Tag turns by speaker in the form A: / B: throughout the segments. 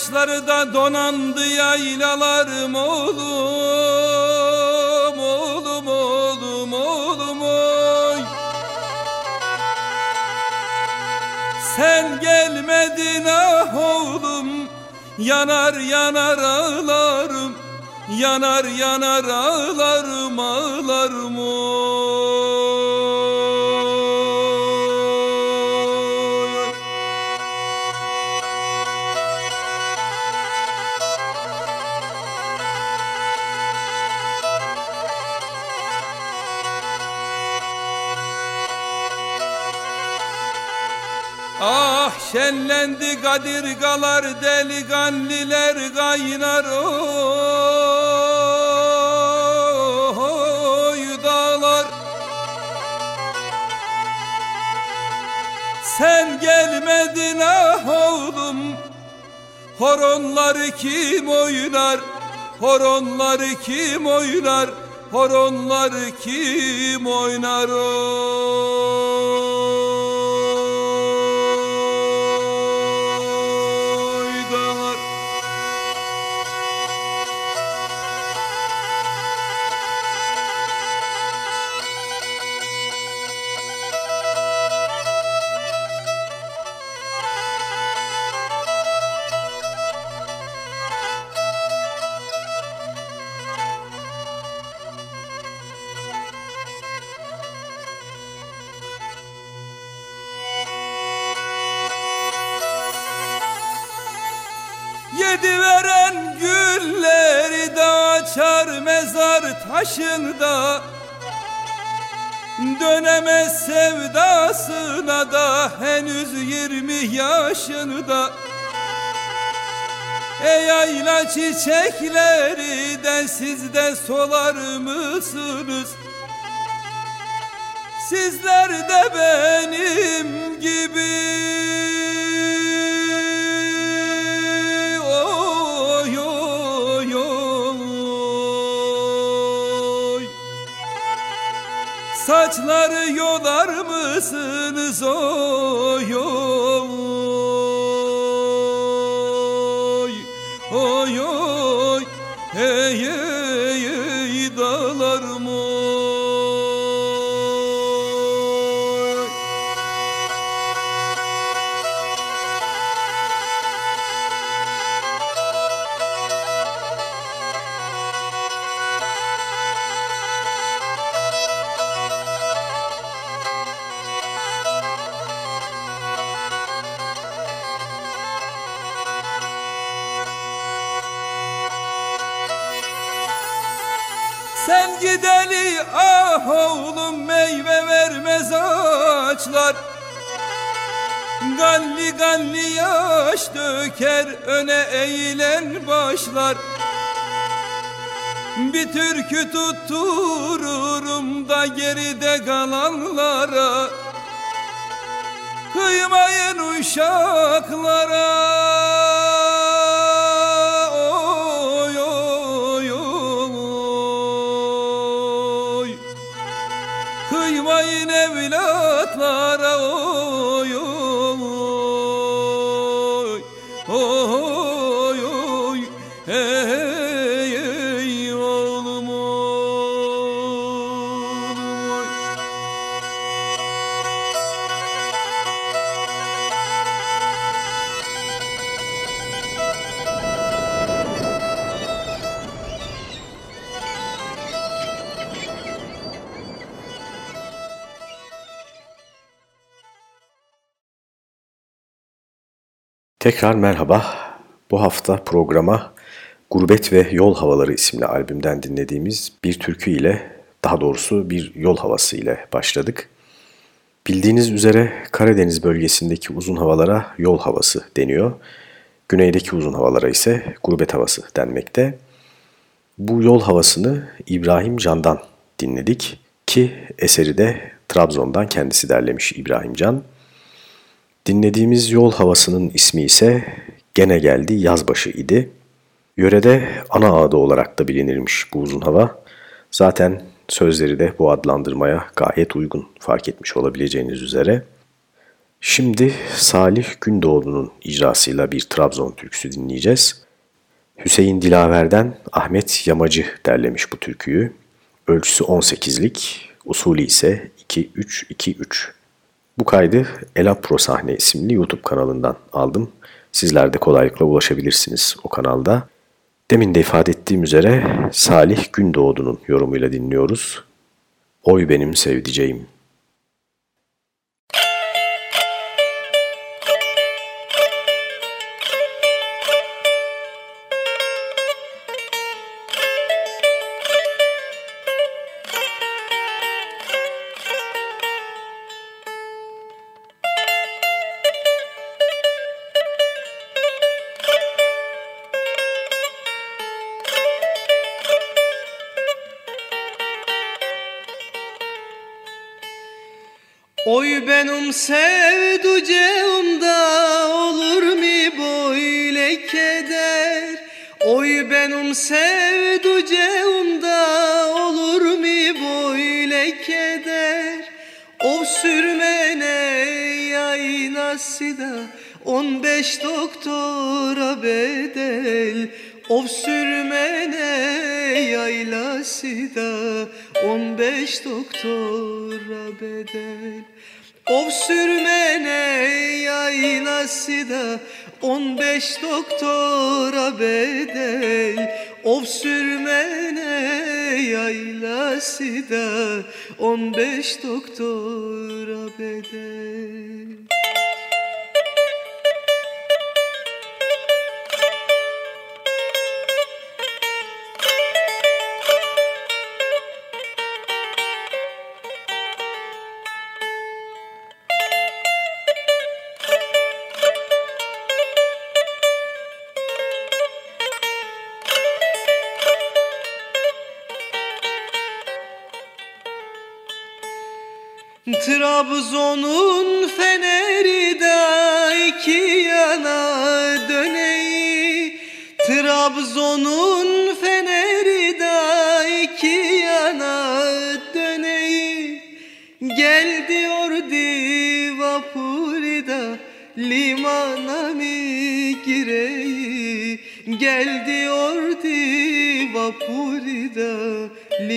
A: Yaz başları da donandı yaylalarım oğlum Oğlum oğlum oğlum oy. Sen gelmedin ah oğlum Yanar yanar ağlarım Yanar yanar ağlarım ağlarım oy şenlendi kadirgalar delikanliler kaynar. Oy dağlar. Sen gelmedin ah oğlum. Horonları kim oynar? Horonları kim oynar? Horonları kim oynar? oy taşında Dönemez sevdasına da henüz yirmi yaşında Ey ayla çiçekleri de siz de solar mısınız? Sizler de benim gibi Saçları yolar mısınız? Oy oy ağaçlar. Galli galli yaş döker öne eğilen başlar. Bir türkü tuttururum da
B: geride kalanlara. Kıymayın uşaklara oy
C: Tekrar merhaba. Bu hafta programa Gurbet ve Yol Havaları isimli albümden dinlediğimiz bir türkü ile, daha doğrusu bir yol havası ile başladık. Bildiğiniz üzere Karadeniz bölgesindeki uzun havalara yol havası deniyor. Güneydeki uzun havalara ise gurbet havası denmekte. Bu yol havasını İbrahim Can'dan dinledik ki eseri de Trabzon'dan kendisi derlemiş İbrahim Can. Dinlediğimiz yol havasının ismi ise Gene Geldi Yazbaşı idi. Yörede ana ağda olarak da bilinirmiş bu uzun hava. Zaten sözleri de bu adlandırmaya gayet uygun fark etmiş olabileceğiniz üzere. Şimdi Salih Gündoğdu'nun icrasıyla bir Trabzon türküsü dinleyeceğiz. Hüseyin Dilaver'den Ahmet Yamacı derlemiş bu türküyü. Ölçüsü 18'lik, usulü ise 2-3-2-3. Bu kaydı Elapro Sahne isimli YouTube kanalından aldım. Sizler de kolaylıkla ulaşabilirsiniz o kanalda. Demin de ifade ettiğim üzere Salih Gündoğdu'nun yorumuyla dinliyoruz. Oy benim sevdiceğim.
B: Oy benim sevduceğimda olur mu böyle keder? Oy benim sevduceğimda olur mu böyle keder? O sürmene yaynası da on beş doktora bedel Ov sürmene yaylası da on beş doktora bedel Ov sürmene yaylası da on beş doktora bedel. Ov sürmene yaylası da on beş doktora bedel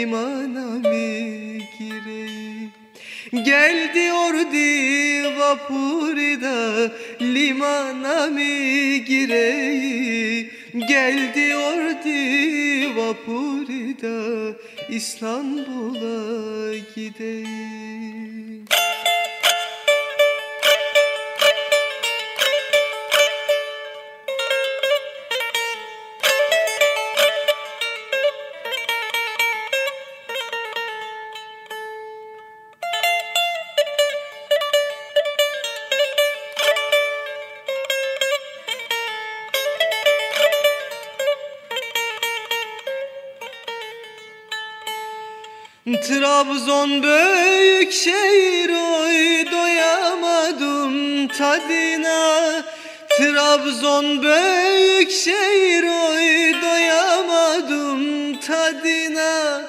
B: limana mi gireyi Gel diyordu vapurda limana mi gireyi Gel diyordu vapurda İstanbul'a gideyim Trabzon büyük şehir oy doyamadım tadına. Trabzon büyük şehir oy doyamadım tadına.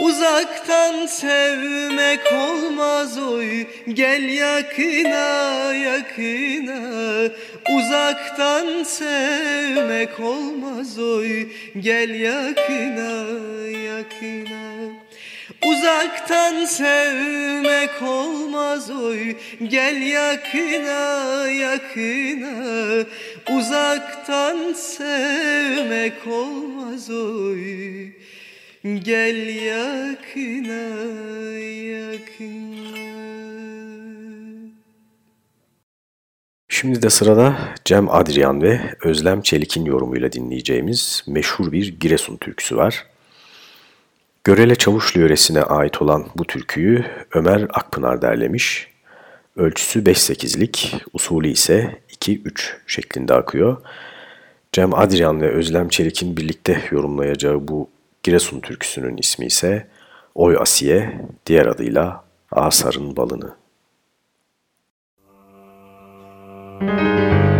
B: Uzaktan sevmek olmaz oy Gel yakına yakına. Uzaktan sevmek olmaz oy Gel yakına yakına Uzaktan sevmek olmaz oy. Gel yakına yakına. Uzaktan sevmek olmaz oy. Gel yakına yakına.
C: Şimdi de sırada Cem Adrian ve Özlem Çelik'in yorumuyla dinleyeceğimiz meşhur bir Giresun türküsü var. Görele Çavuşlu yöresine ait olan bu türküyü Ömer Akpınar derlemiş. Ölçüsü 5-8'lik, usulü ise 2-3 şeklinde akıyor. Cem Adrian ve Özlem Çelik'in birlikte yorumlayacağı bu Giresun türküsünün ismi ise Oy Asiye, diğer adıyla Asar'ın Balını. Müzik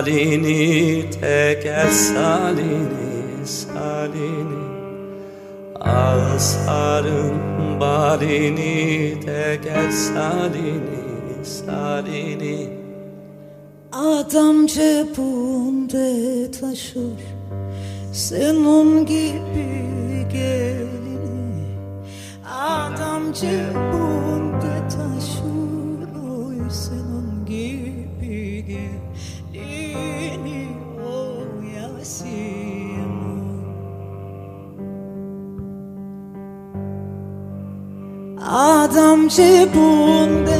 D: salini teker salini salini. Asarın balini teker salini salini.
E: Adam cebinde taşır senin gibi gelini. Adam cebinde Adam cebinde taşır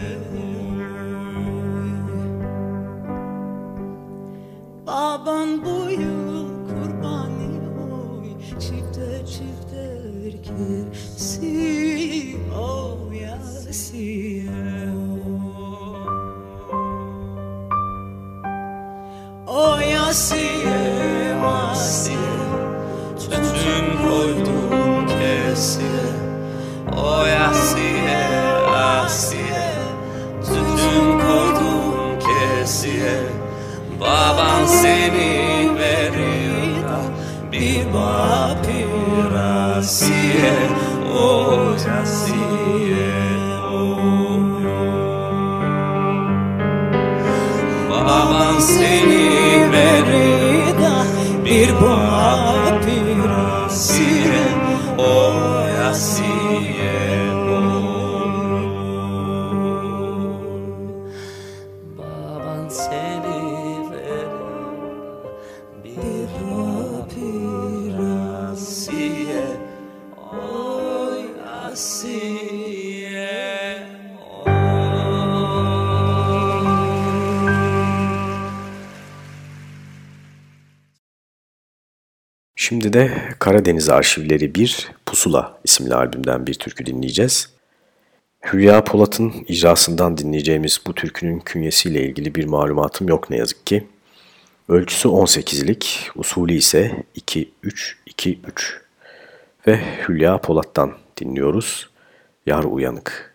F: Karadeniz Arşivleri 1 Pusula isimli albümden bir türkü dinleyeceğiz. Hülya Polat'ın icrasından dinleyeceğimiz bu türkünün künyesiyle ilgili bir malumatım yok ne yazık ki. Ölçüsü 18'lik, usulü ise 2-3-2-3 ve Hülya Polat'tan dinliyoruz. Yar Uyanık.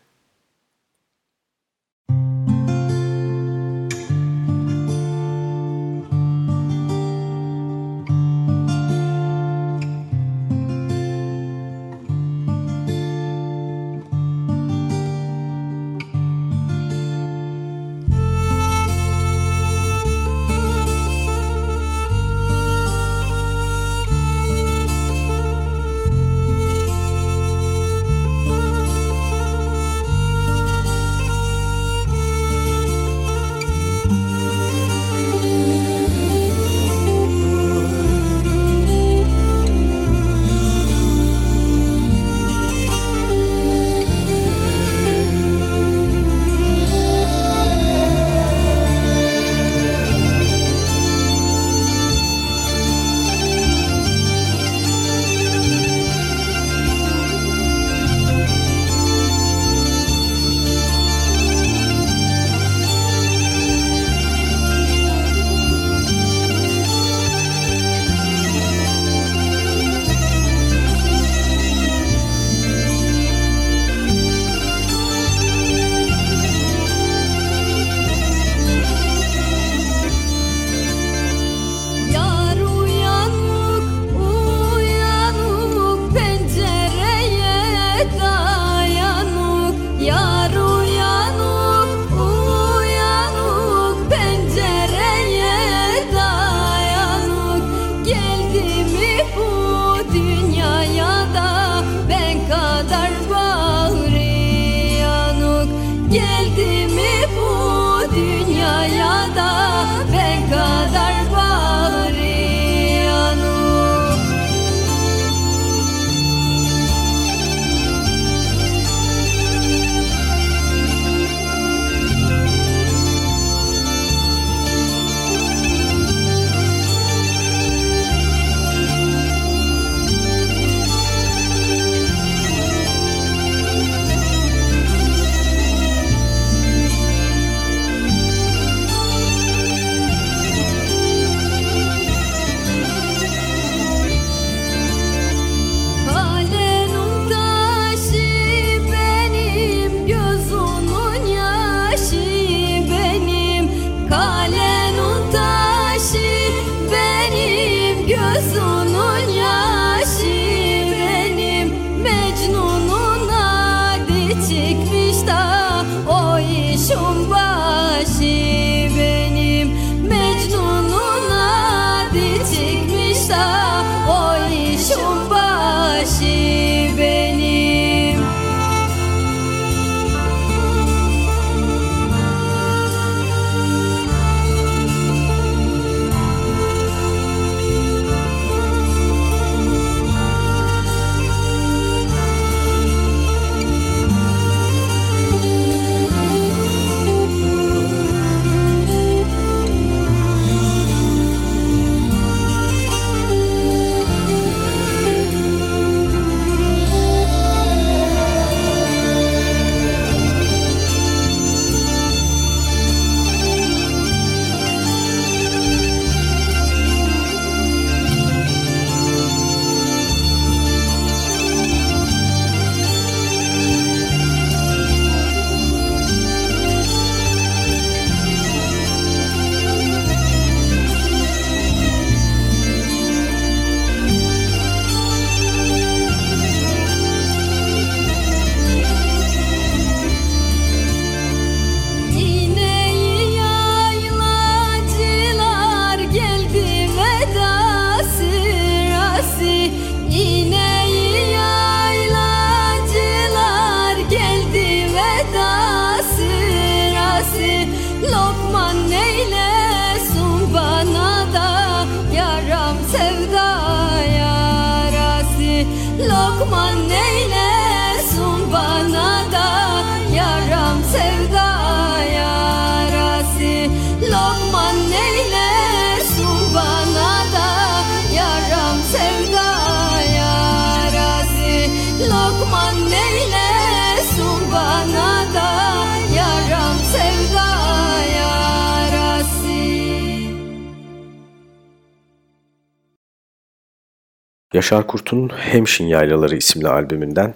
C: Yaşar Kurt'un Hemşin Yaylaları isimli albümünden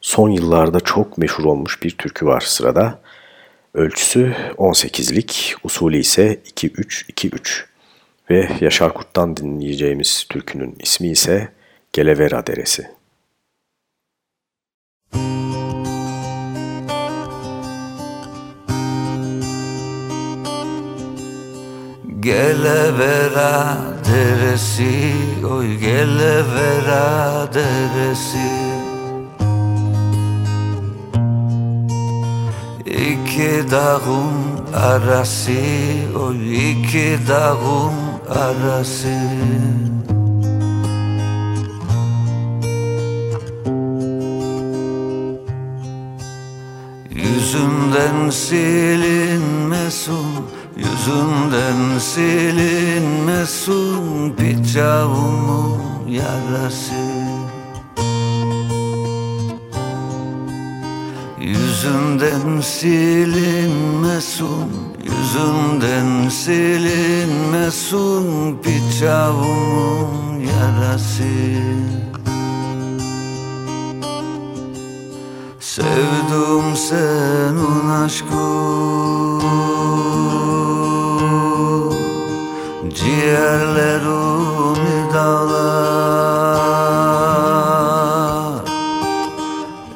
C: son yıllarda çok meşhur olmuş bir türkü var sırada. Ölçüsü 18'lik, usulü ise 2-3-2-3 ve Yaşar Kurt'tan dinleyeceğimiz türkünün ismi ise Gelevera Deresi.
G: Gelevera deresi, oy gelevera deresi. İki dağın arası, oy iki dağın arası. Yüzünden silinmesin Yüzünden silinmesin bıçağımın yarası. Yüzünden silinmesin Yüzünden silinmesin bıçağımın yarası. Sevdim senin aşkın Ciğerlerimi dağlar.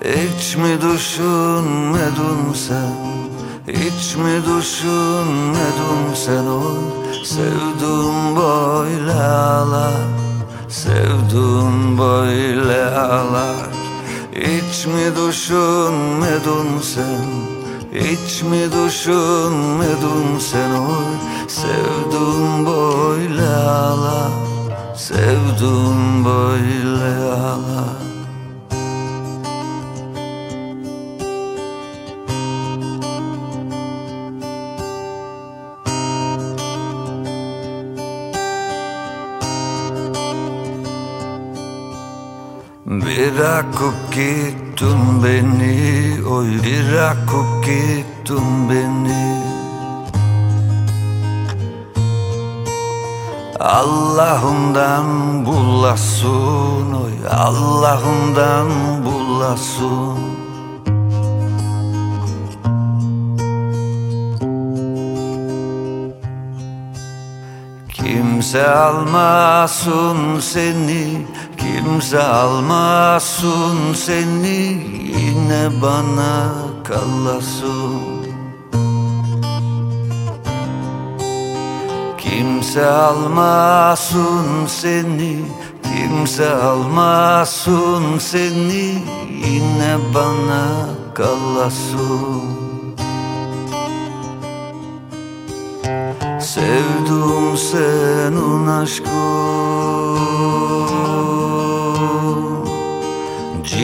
G: Hiç mi düşünmedin sen? Hiç mi düşünmedin sen? O Sevdim böyle ağlar. Sevdim böyle ağlar. Hiç mi düşünmedin sen Hiç mi düşünmedin sen oy Sevdum böyle ağlar Sevdum böyle ağlar? Bırakıp gittin beni Oy bırakıp gittin beni. Allah'ımdan bulasın Oy Allah'ımdan bulasın. Kimse almasın seni Kimse almasın seni Yine bana kalasın Kimse almasın seni Kimse almasın seni Yine bana kalasın Sevdim senin aşkın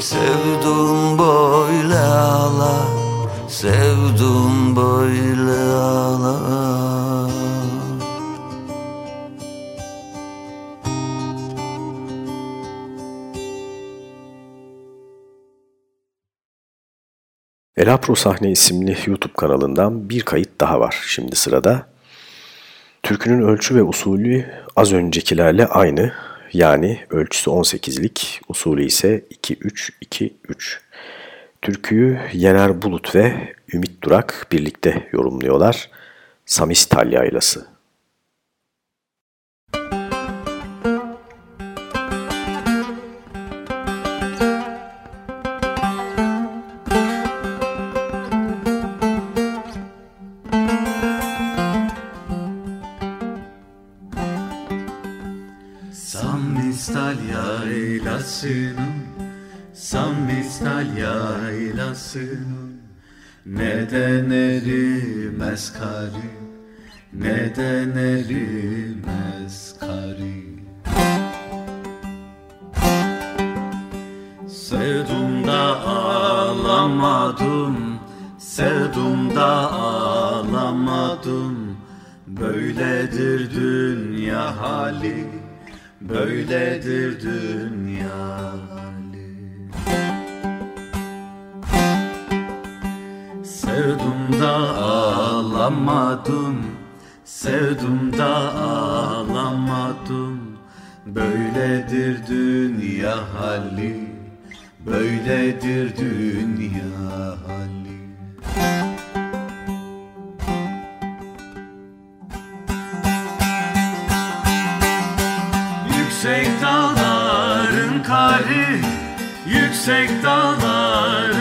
G: Sevdum böyle ağlar Sevdum böyle ağlar
C: Elapro Sahne isimli YouTube kanalından bir kayıt daha var şimdi sırada. Türkünün ölçü ve usulü az öncekilerle aynı. Yani ölçüsü 18'lik, usulü ise 2-3-2-3. Türküyü Yener Bulut ve Ümit Durak birlikte yorumluyorlar. Samis Talyaylası.
H: Yaylasının Sammistal yaylasının Neden erimez karı Neden erimez karı Sevdum da ağlamadım Sevdum da ağlamadım. Böyledir dünya hali Böyledir dünya hali. Sevdum da ağlamadım Sevdum da ağlamadım. Böyledir dünya hali Böyledir dünya hali Yüksek dağların kari Yüksek dağların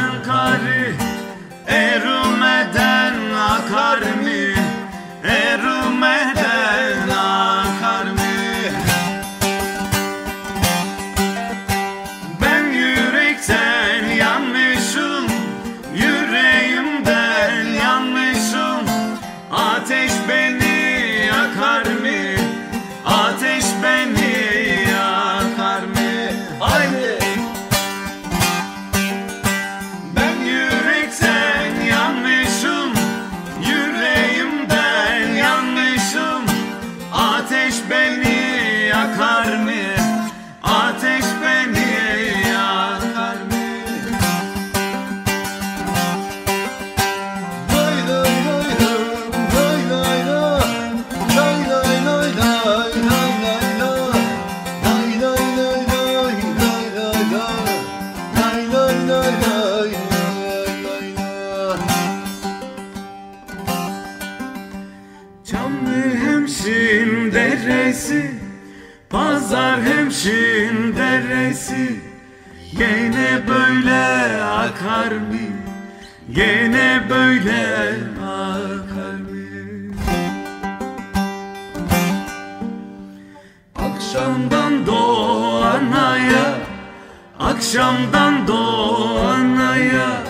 H: Akşamdan doğan aya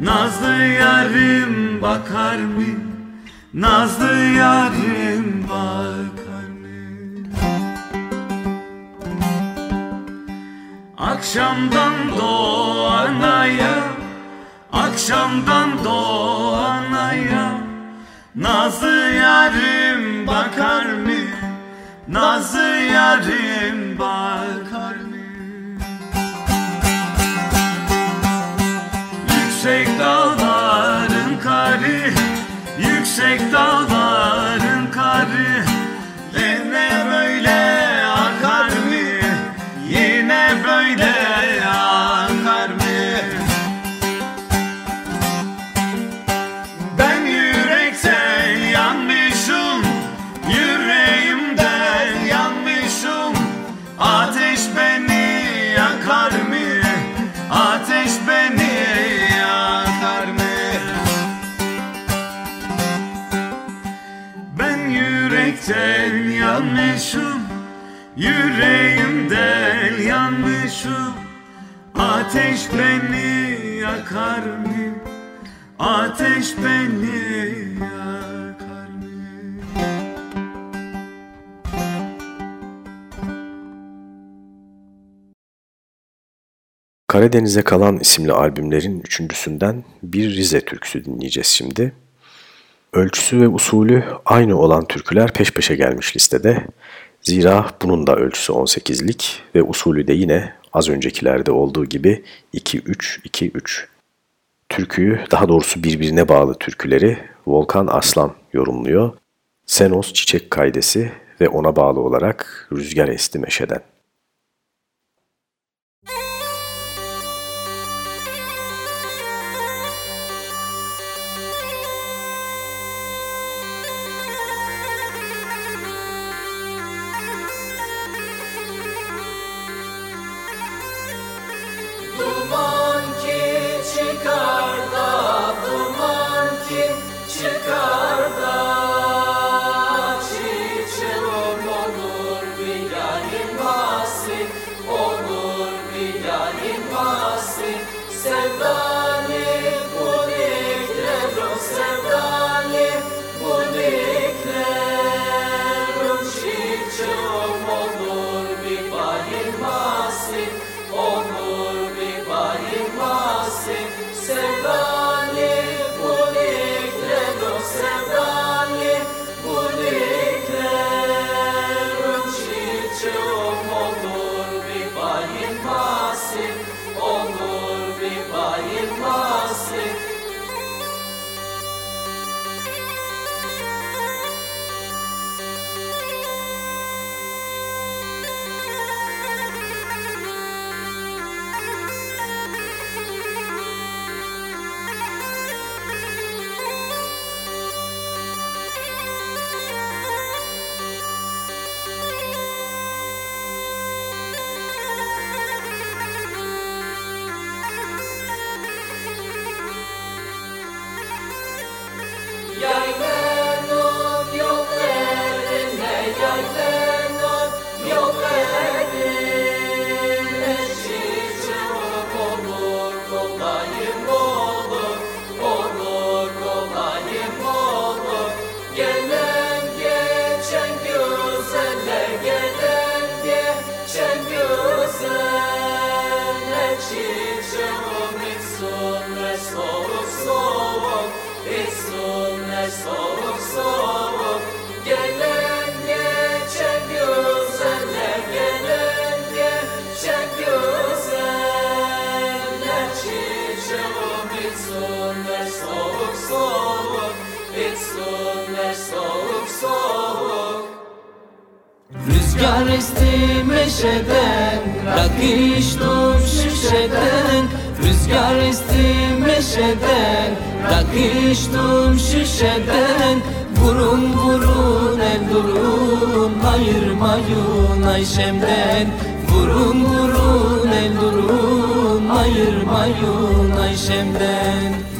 H: Nazlı yarim bakar mı? Nazlı yarim bakar mı? Akşamdan doğan aya Akşamdan doğan aya Nazlı yarim bakar mı? Nazlı yarim bakar Yüksek dağların karı Yüksek beni yakar mı? Ateş beni yakar mı?
C: Karadeniz'e kalan isimli albümlerin üçüncüsünden bir Rize türküsü dinleyeceğiz şimdi. Ölçüsü ve usulü aynı olan türküler peş peşe gelmiş listede. Zira bunun da ölçüsü 18'lik ve usulü de yine az öncekilerde olduğu gibi 2-3-2-3. Türküyü, daha doğrusu birbirine bağlı türküleri Volkan Aslan yorumluyor. Senos Çiçek Kaydesi ve ona bağlı olarak Rüzgar Esti Meşe'den.
I: Soğuk soğuk. Gelen geçen güzeller Gelen geçen güzeller. Soğuk soğuk. İçsunlar soğuk Rüzgar esti meşeden Rak içtim şişeden. Rüzgar esti meşeden Rak içtim şişeden Vurun vurun el durun Ayırmayın Ayşem'den. Vurun vurun el durun Ayırmayın Ayşem'den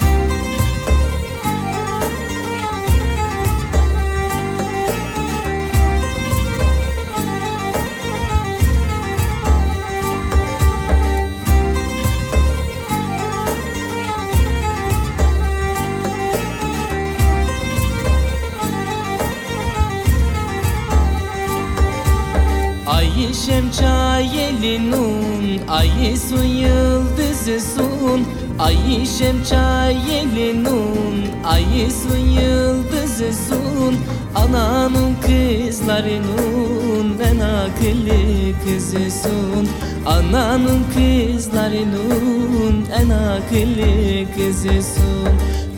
I: Ayşem çayelinun Aysun yıldızısın Ayşem çayelinun Aysun yıldızısın Ananın kızlarının En akıllı kızısın Ananın kızlarının En akıllı kızısın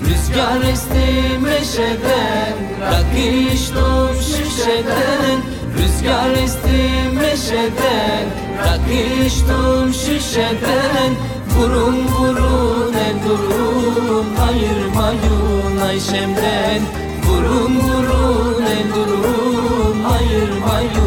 I: Rüzgar esti meşeden Rak içtim şişeden Rüzgar esti meşeden Rak içtim şişeden. Vurun vurun el durun Ayırmayın Ayşem'den. Vurun vurun el durun Ayırmayın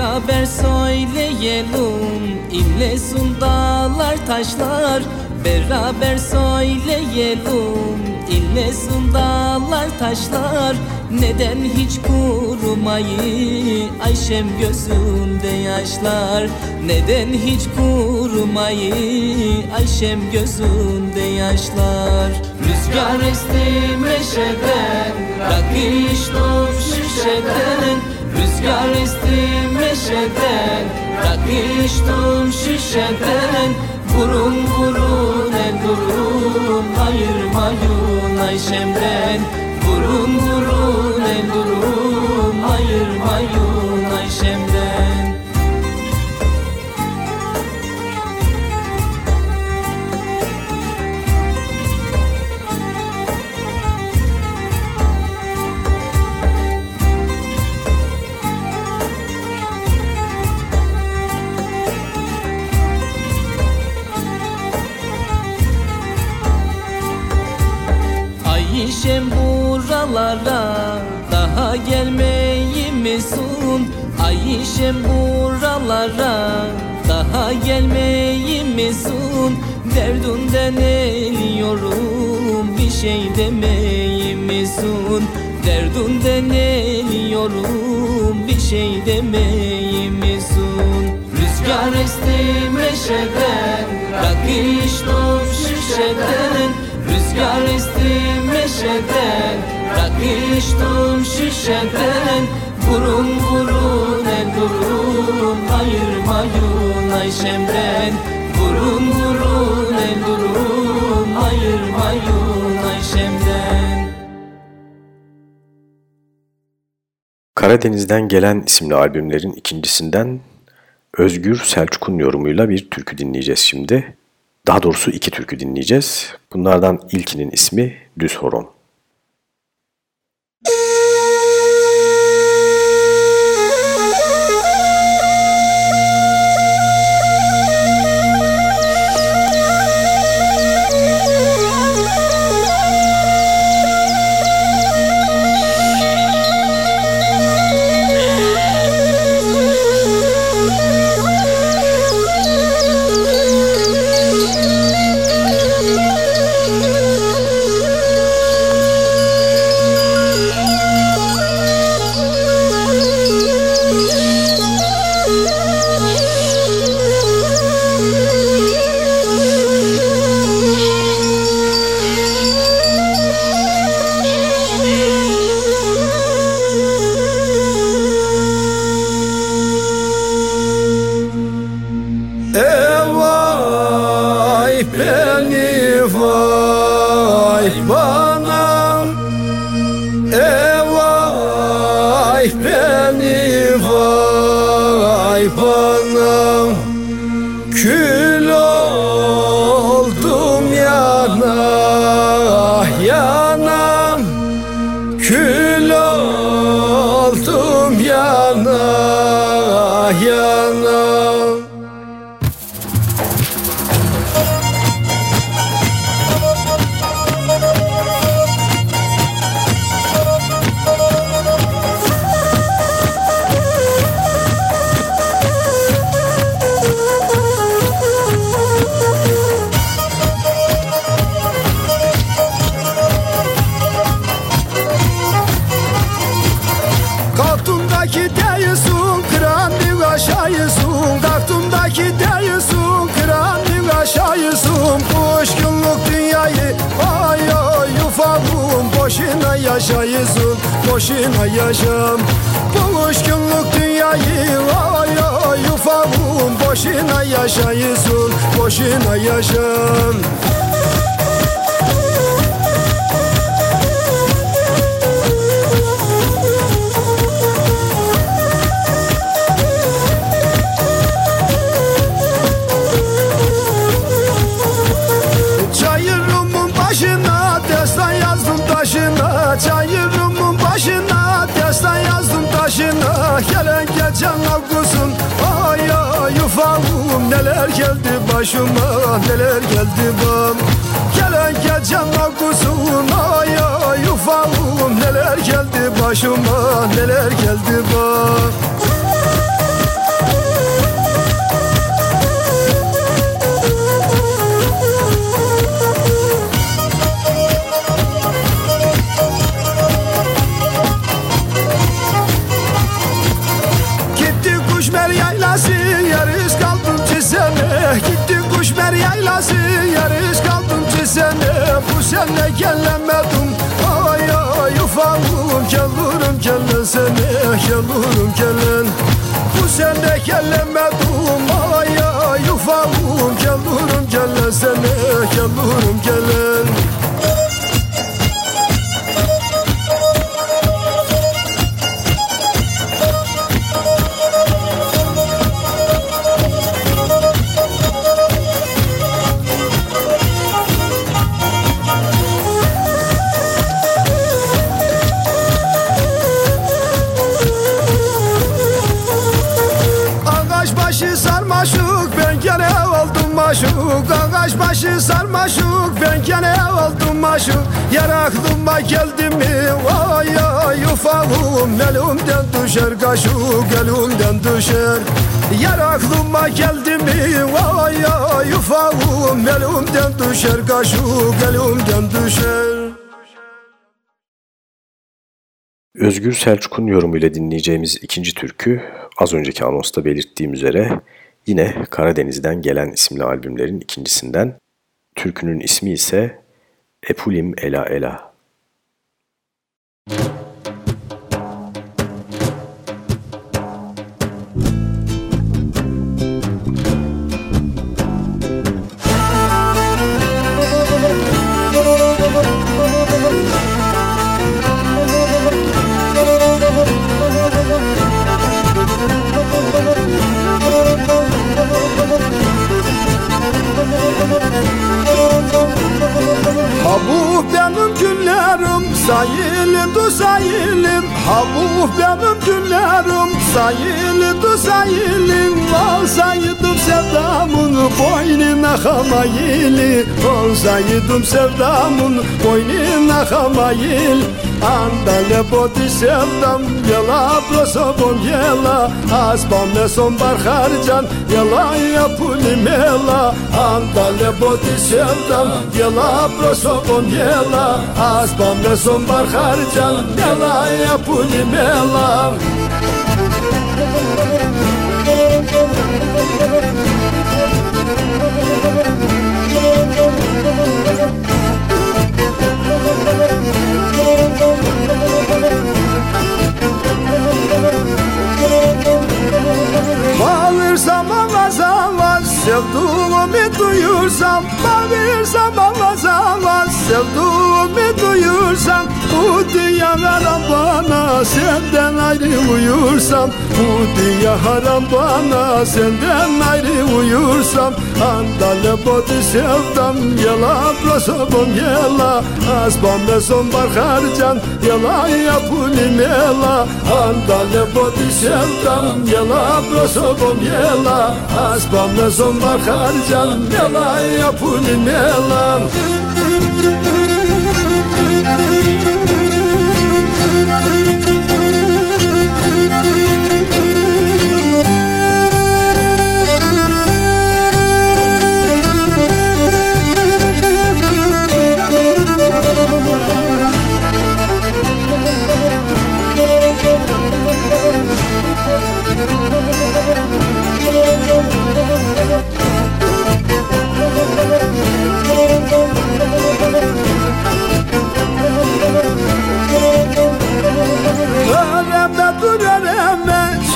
I: Beraber söyleyelim. İnlesin dağlar taşlar Beraber söyleyelim. İnlesin dağlar taşlar Neden hiç kurumayı Ayşem gözünde yaşlar? Neden hiç kurumayı Ayşem gözünde yaşlar? Rüzgar esti meşeden Rak içtim şişeden Rüzgar esti meşeden Rak içtim şişeden. Vurun vurun el durun Ayırmayın Ayşem'den. Vurun vurun el durun Ayırmayın Ayşem buralara daha gelmeyi misin? Ayşem buralara daha gelmeyi misin? Derdünden eliyorum bir şey demeyi misin? Derdünden eliyorum bir şey demeyi misin? Rüzgar esti meşeden Rak içtim şişeden Rüzgar esti meşeden Rak içtim şişeden. Vurun vurun el durun Ayırmayın Ayşem'den. Vurun vurun el durun Ayırmayın Ayşem'den.
C: Karadeniz'den gelen isimli albümlerin ikincisinden Özgür Selçuk'un yorumuyla bir türkü dinleyeceğiz şimdi. Daha doğrusu iki türkü dinleyeceğiz. Bunlardan ilkinin ismi Düz Horon.
J: Geçen avgusun ay ay ufalım Neler geldi başıma neler geldi bam. Gelen geçen avgusun ay ay ufalım Neler geldi başıma neler geldi bam yaylası yarış kaldım çizene Bu sene gelemedim. Ay ay ufalım Gelirim gelen sene. Gelirim gelen Bu sene gelemedim. Ay ay ufalım Gelirim gelen sene. Gelirim gelen maşuk Yer aklıma geldi mi? Vay ay ufalım Elimden düşer kaşık elimden düşer. Yer aklıma geldi mi? Vay ay ufalım Elimden düşer kaşık elimden düşer.
C: Özgür Selçuk'un yorumuyla dinleyeceğimiz ikinci türkü az önceki anonsta belirttiğim üzere yine Karadeniz'den gelen isimli albümlerin ikincisinden. Türkünün ismi ise Epulim Ela Ela.
J: Günlerim sayıldı sayılım Ha bu benim günlerim sayıldı sayılım. Olsaydım sevdamın boynuna hamayili. Olsaydım sevdamın boynuna hamayil Andale bodi sevdam Yela prosobom yela. Asbam me son barharcan Yela yapulim yela. Andale bodi sevdam Yela prosobom yela. Asbam me son barharcan Yela puli bela Bağırsam avaz avaz Sevduğumu duyursam Bağırsam avaz avaz Sevduğumu duyursam haram bana Senden ayrı uyursam Bu dünya haram bana Senden ayrı uyursam Andale bodi sevdam Yela prosobom yela Asbam ve son barkarcan Yela yapuni mela Andale bodi sevdam Yela prosobom yela Asbam ve son barkarcan Yela yapuni mela. Höremde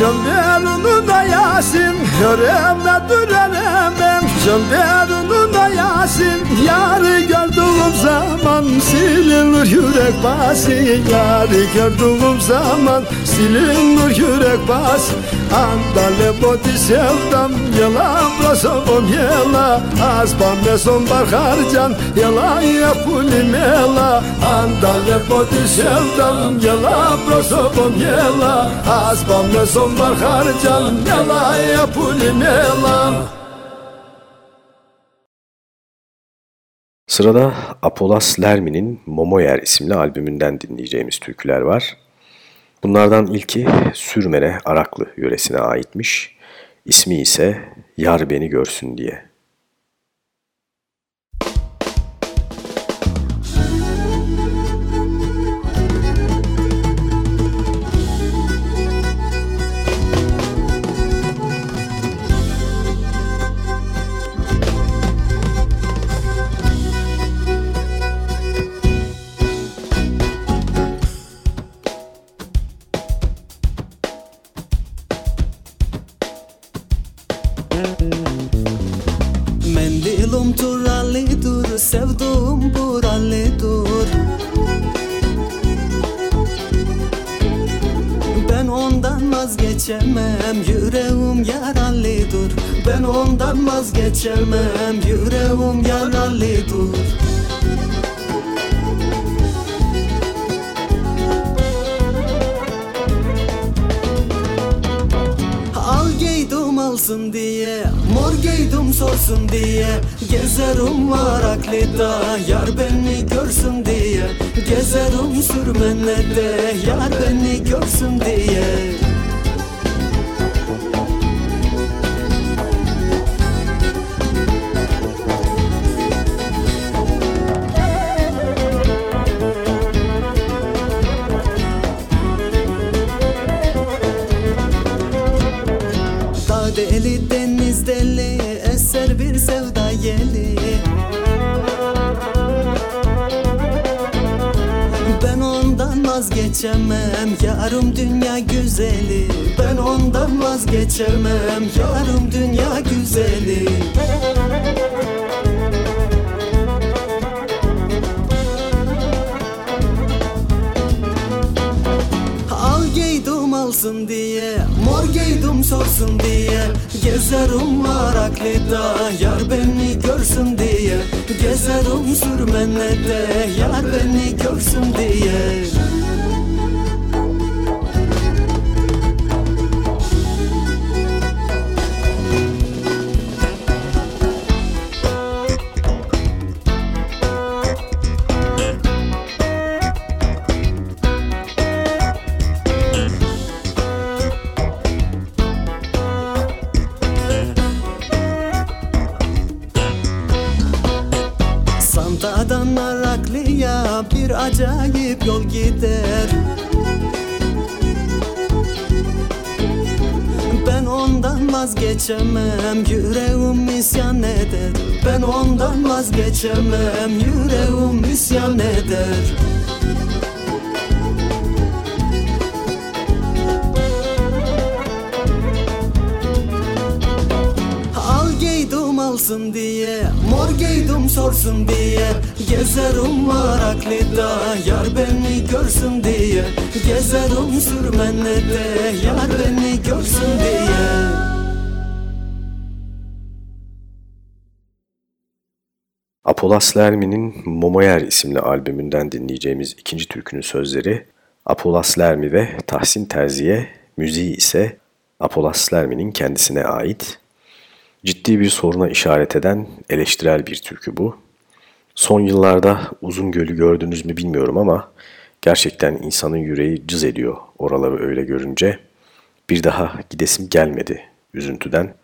J: höreme Çöllerunu da yasin Höremde dur höreme Çöllerunu da yasin Yarı gördüğüm zaman Silinir yürek bası Yarı gördüğüm zaman Silinir yürek bas Andale boti sevdam Yela brasovom yela. Asbam ve son barkarcan Yela yapuni mela Andale boti sevdam Yela brasovom yela Asbam ve son barkarcan Yela yapuni mela
C: Sırada Apolas Lermi'nin Momoyer isimli albümünden dinleyeceğimiz türküler var. Bunlardan ilki Sürmene Araklı yöresine aitmiş. İsmi ise Yar Beni Görsün diye.
K: Güzeli. Ben ondan vazgeçemem. Yarım dünya güzeli. Al giydim alsın diye Mor giydim sorsun diye. Gezerim varaklıda Yar beni görsün diye. Gezerim sürmenede Yar beni görsün diye vazgeçemem Yüreğim isyan eder. Ben ondan vazgeçemem Yüreğim isyan eder. Al giydim olsun diye Mor giydim sorsun diye. Gezerim maraklı da Yar beni görsün diye. Gezerim sürmenle de Yar beni görsün diye
C: Apolas Lermi'nin Momoyer isimli albümünden dinleyeceğimiz ikinci türkünün sözleri Apolas Lermi ve Tahsin Terzi'ye, müziği ise Apolas Lermi'nin kendisine ait. Ciddi bir soruna işaret eden eleştirel bir türkü bu. Son yıllarda Uzun Gölü gördünüz mü bilmiyorum ama gerçekten insanın yüreği cız ediyor oraları öyle görünce. Bir daha gidesim gelmedi üzüntüden.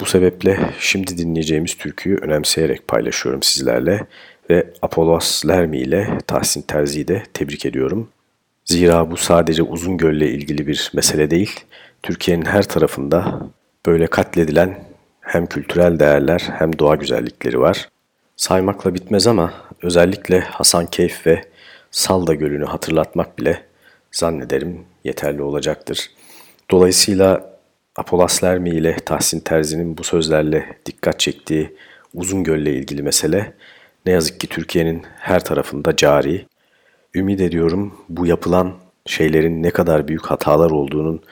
C: Bu sebeple şimdi dinleyeceğimiz türküyü önemseyerek paylaşıyorum sizlerle ve Apollos Lermi ile Tahsin Terzi'yi de tebrik ediyorum. Zira bu sadece Uzungöl ile ilgili bir mesele değil, Türkiye'nin her tarafında böyle katledilen hem kültürel değerler hem doğa güzellikleri var. Saymakla bitmez ama özellikle Hasankeyf ve Salda Gölü'nü hatırlatmak bile zannederim yeterli olacaktır. Dolayısıyla Apolas Lermi ile Tahsin Terzi'nin bu sözlerle dikkat çektiği Uzungöl ile ilgili mesele ne yazık ki Türkiye'nin her tarafında cari. Ümit ediyorum bu yapılan şeylerin ne kadar büyük hatalar olduğunun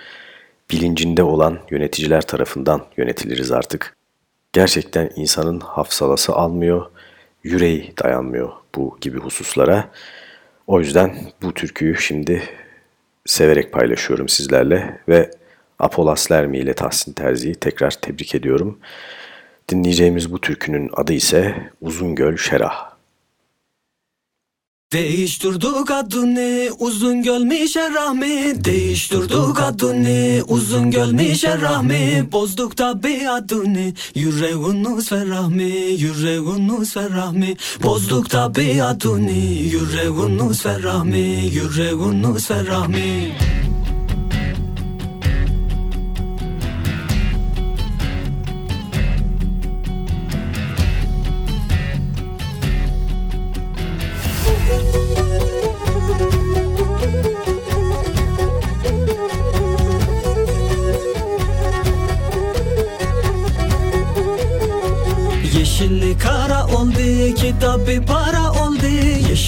C: bilincinde olan yöneticiler tarafından yönetiliriz artık. Gerçekten insanın hafsalası almıyor, yüreği dayanmıyor bu gibi hususlara. O yüzden bu türküyü şimdi severek paylaşıyorum sizlerle ve Apolas Lermi ile Tahsin Terzi'yi tekrar tebrik ediyorum. Dinleyeceğimiz bu türkünün adı ise Uzungöl Şerah.
K: Değiştirdik adını uzun gölmişe rahmi Değiştirdik adını uzun gölmişe rahmi Bozduk tabi adını yüreğiniz ferahmi Yüreğiniz ferahmi Bozduk tabi adını yüreğiniz ferahmi Yüreğiniz ferahmi Yeşilli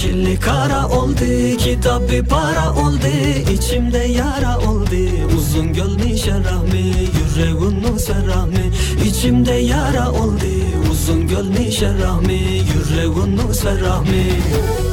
K: Yeşilli kara oldu kitabı para oldu İçimde yara oldu. Uzun gölmüş rahmi Yüreğiniz rahmi İçimde yara oldu uzun gölmüş rahmi Yüreğiniz rahmi Acımadık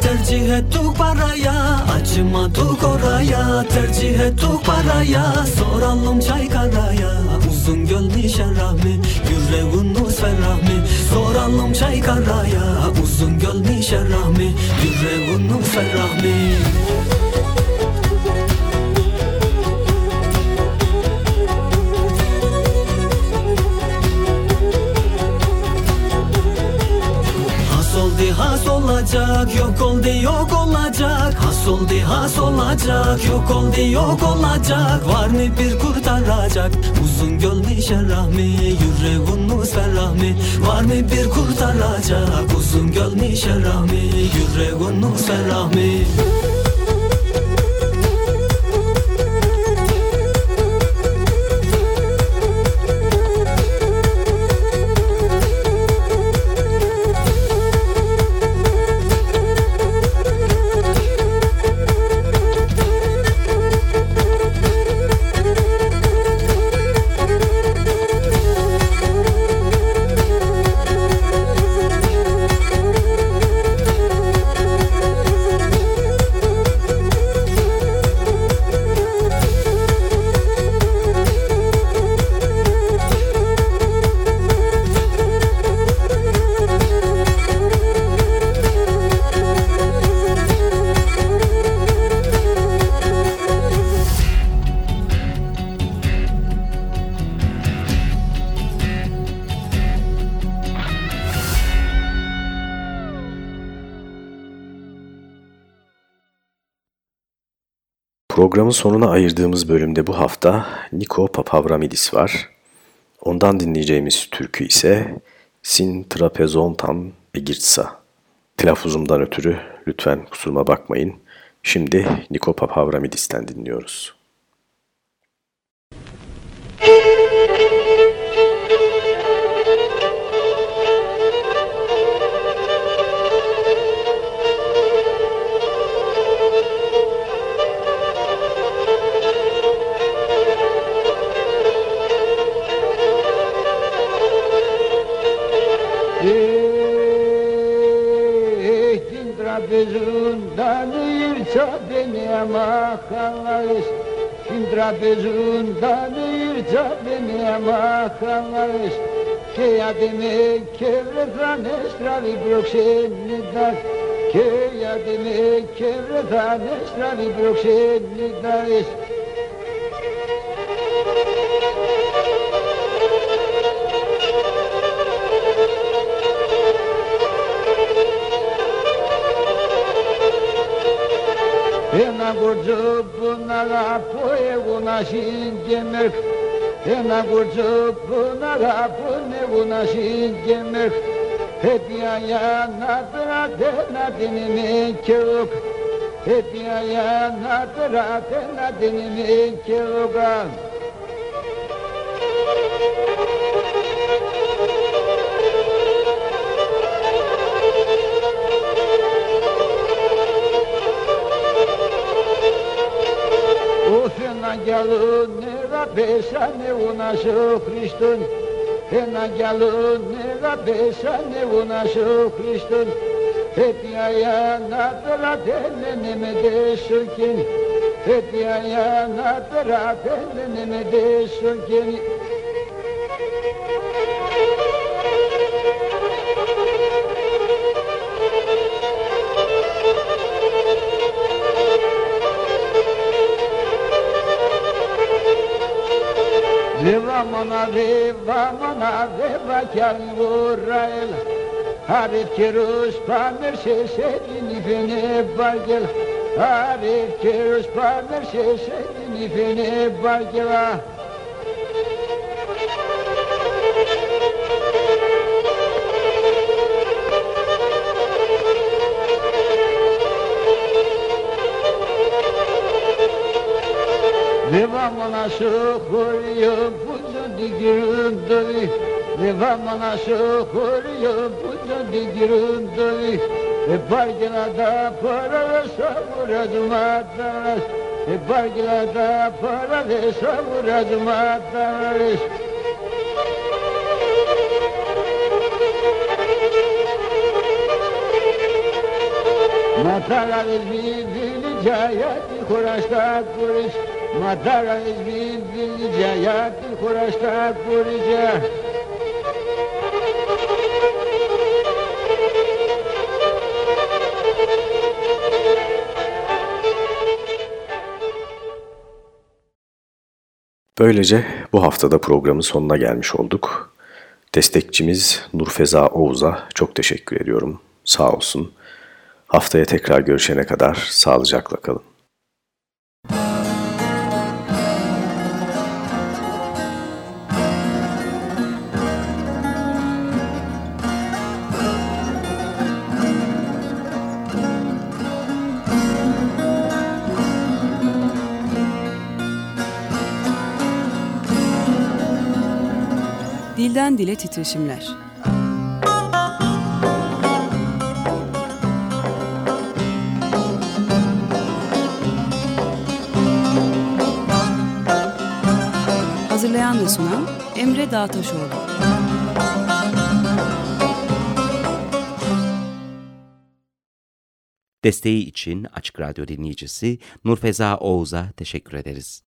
K: tercih ettik paraya Acımadık oraya. Tercih ettik paraya Soralım çay karaya. Uzun gölmüş rahmi Yüreğiniz ferahmi Soralım çay karaya uzun gölmüş rahmi Yüreğiniz ferahmi Has olacak yok oldu yok olacak. Has oldu has olacak yok oldu yok olacak. Var mı bir kurtaracak? Uzun gölmüş rahmi Yüreğiniz ferahmi Var mı bir kurtaracak? Uzun gölmüş rahmi Yüreğiniz ferahmi
C: Programın sonuna ayırdığımız bölümde bu hafta Niko Papavramidis var. Ondan dinleyeceğimiz türkü ise Sin Trapezontan Egirtsa. Telaffuzumdan ötürü lütfen kusuruma bakmayın. Şimdi Niko Papavramidis'ten dinliyoruz.
L: τραπεζούνταν ήρθα παινιά μάχαλαες Την τραπεζούνταν ήρθα παινιά μάχαλαες Και γιατί με και βρεθάνε στραβή προξένητας Και γιατί με και βρεθάνε στραβή προξένητας gurcu bunlara poe gunaşin gemek Hena gurcu bunlara pune gunaşin gemek Hep yaya nadıra dena dinini kevuk. Hep yaya nadıra dena dinini kevuk. gallonera pesane una so Christun Ena gallonera pesane una so Christun Hep yayana tıra deneneme deşirken Hep yayana tıra deneneme deşirken devamına deva kyanvurael Arif kirus pamir sesedini fene bargel Arif kirus pamir sesedini fene bargel Devamına sokuyor pucu digirundori Devamına sokuyor pucu digirundori E bargına da para ve savuradım ataras E bargına da para ve savuradım ataras Matala kuriş Matara izbili cayati kuraşta kuriş
C: Böylece bu haftada programın sonuna gelmiş olduk. Destekçimiz Nurfeza Oğuz'a çok teşekkür ediyorum. Sağ olsun. Haftaya tekrar görüşene kadar sağlıcakla kalın.
M: Dilden Dile Titreşimler Hazırlayan ve sunan Emre Dağtaşoğlu
N: Desteği için Açık Radyo dinleyicisi Nurfeza Oğuz'a teşekkür ederiz.